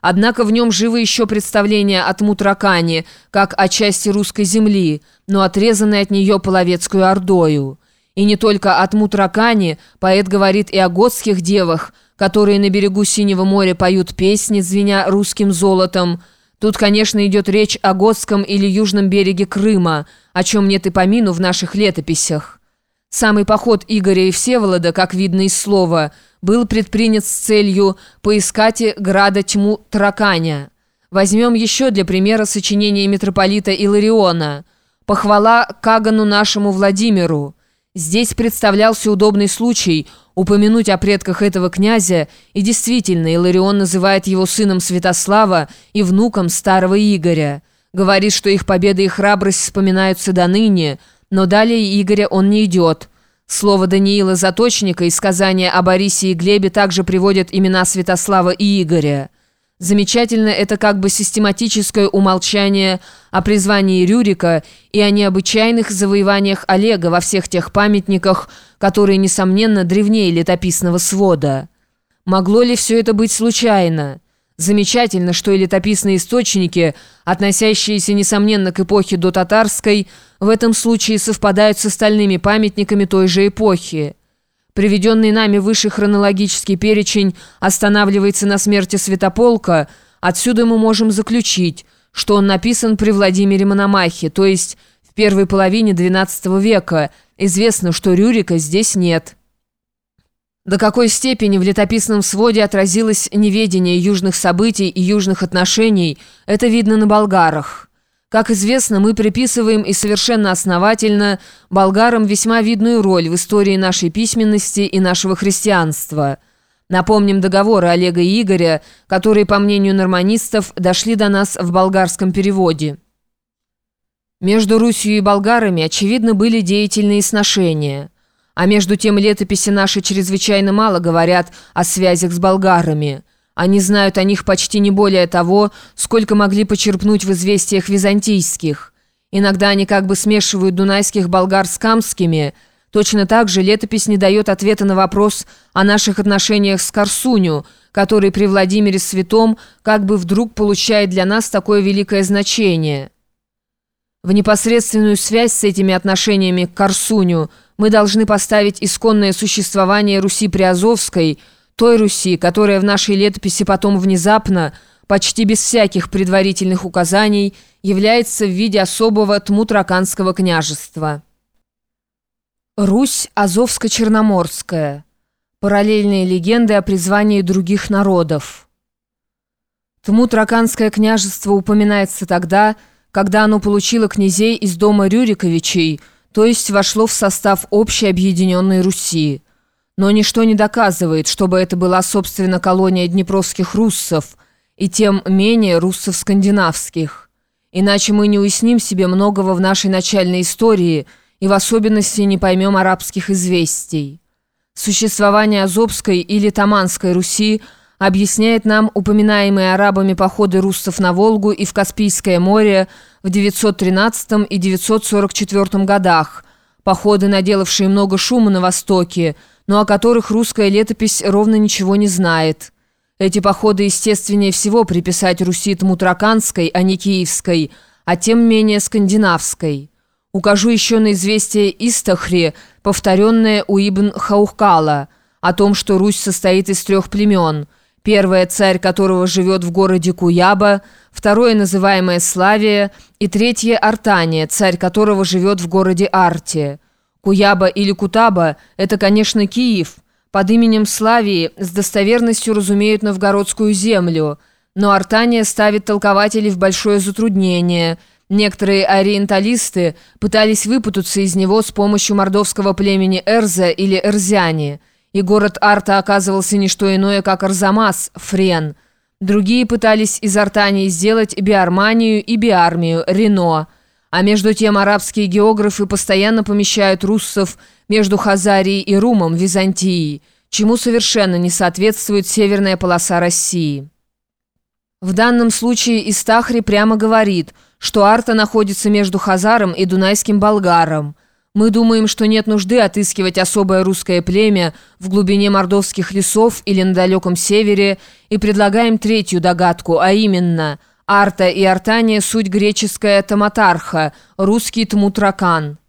Однако в нем живо еще представление о Тмутракане, как о части русской земли, но отрезанной от нее половецкую ордою. И не только о Тмутракане, поэт говорит и о готских девах, которые на берегу Синего моря поют песни, звеня русским золотом. Тут, конечно, идет речь о готском или южном береге Крыма, о чем нет и помину в наших летописях. Самый поход Игоря и Всеволода, как видно из слова, был предпринят с целью поискать града тьму Тараканя. Возьмем еще для примера сочинение митрополита Илариона «Похвала Кагану нашему Владимиру». Здесь представлялся удобный случай упомянуть о предках этого князя, и действительно Иларион называет его сыном Святослава и внуком старого Игоря. Говорит, что их победа и храбрость вспоминаются до ныне – но далее Игоря он не идет. Слово Даниила Заточника и сказания о Борисе и Глебе также приводят имена Святослава и Игоря. Замечательно это как бы систематическое умолчание о призвании Рюрика и о необычайных завоеваниях Олега во всех тех памятниках, которые, несомненно, древнее летописного свода. Могло ли все это быть случайно? Замечательно, что и летописные источники, относящиеся, несомненно, к эпохе до татарской, в этом случае совпадают с остальными памятниками той же эпохи. Приведенный нами выше хронологический перечень останавливается на смерти Святополка, отсюда мы можем заключить, что он написан при Владимире Мономахе, то есть в первой половине XII века. Известно, что Рюрика здесь нет. До какой степени в летописном своде отразилось неведение южных событий и южных отношений, это видно на болгарах. Как известно, мы приписываем и совершенно основательно болгарам весьма видную роль в истории нашей письменности и нашего христианства. Напомним договоры Олега и Игоря, которые, по мнению норманистов, дошли до нас в болгарском переводе. Между Русью и болгарами, очевидно, были деятельные сношения – а между тем летописи наши чрезвычайно мало говорят о связях с болгарами. Они знают о них почти не более того, сколько могли почерпнуть в известиях византийских. Иногда они как бы смешивают дунайских болгар с камскими. Точно так же летопись не дает ответа на вопрос о наших отношениях с Корсуню, который при Владимире Святом как бы вдруг получает для нас такое великое значение. В непосредственную связь с этими отношениями к Корсуню – мы должны поставить исконное существование Руси Приазовской, той Руси, которая в нашей летописи потом внезапно, почти без всяких предварительных указаний, является в виде особого Тмутраканского княжества. Русь Азовско-Черноморская. Параллельные легенды о призвании других народов. Тмутраканское княжество упоминается тогда, когда оно получило князей из дома Рюриковичей – то есть вошло в состав общей объединенной Руси. Но ничто не доказывает, чтобы это была, собственно, колония днепровских руссов, и тем менее руссов-скандинавских. Иначе мы не уясним себе многого в нашей начальной истории и в особенности не поймем арабских известий. Существование Азовской или Таманской Руси объясняет нам упоминаемые арабами походы руссов на Волгу и в Каспийское море – в 913 и 944 годах, походы, наделавшие много шума на Востоке, но о которых русская летопись ровно ничего не знает. Эти походы естественнее всего приписать Руси Тмутраканской, а не Киевской, а тем менее скандинавской. Укажу еще на известие Истахри, повторенное у Ибн Хаухкала, о том, что Русь состоит из трех племен – Первое – царь, которого живет в городе Куяба, второе – называемое Славия, и третье – Артания, царь которого живет в городе Артия. Куяба или Кутаба – это, конечно, Киев. Под именем Славии с достоверностью разумеют новгородскую землю, но Артания ставит толкователей в большое затруднение. Некоторые ориенталисты пытались выпутаться из него с помощью мордовского племени Эрза или Эрзяне – и город Арта оказывался не что иное, как Арзамас, Френ. Другие пытались из Артании сделать Биарманию и Биармию, Рено. А между тем арабские географы постоянно помещают руссов между Хазарией и Румом, Византией, чему совершенно не соответствует северная полоса России. В данном случае Истахри прямо говорит, что Арта находится между Хазаром и Дунайским Болгаром – Мы думаем, что нет нужды отыскивать особое русское племя в глубине мордовских лесов или на далеком севере, и предлагаем третью догадку, а именно – Арта и Артания – суть греческая Таматарха, русский Тмутракан.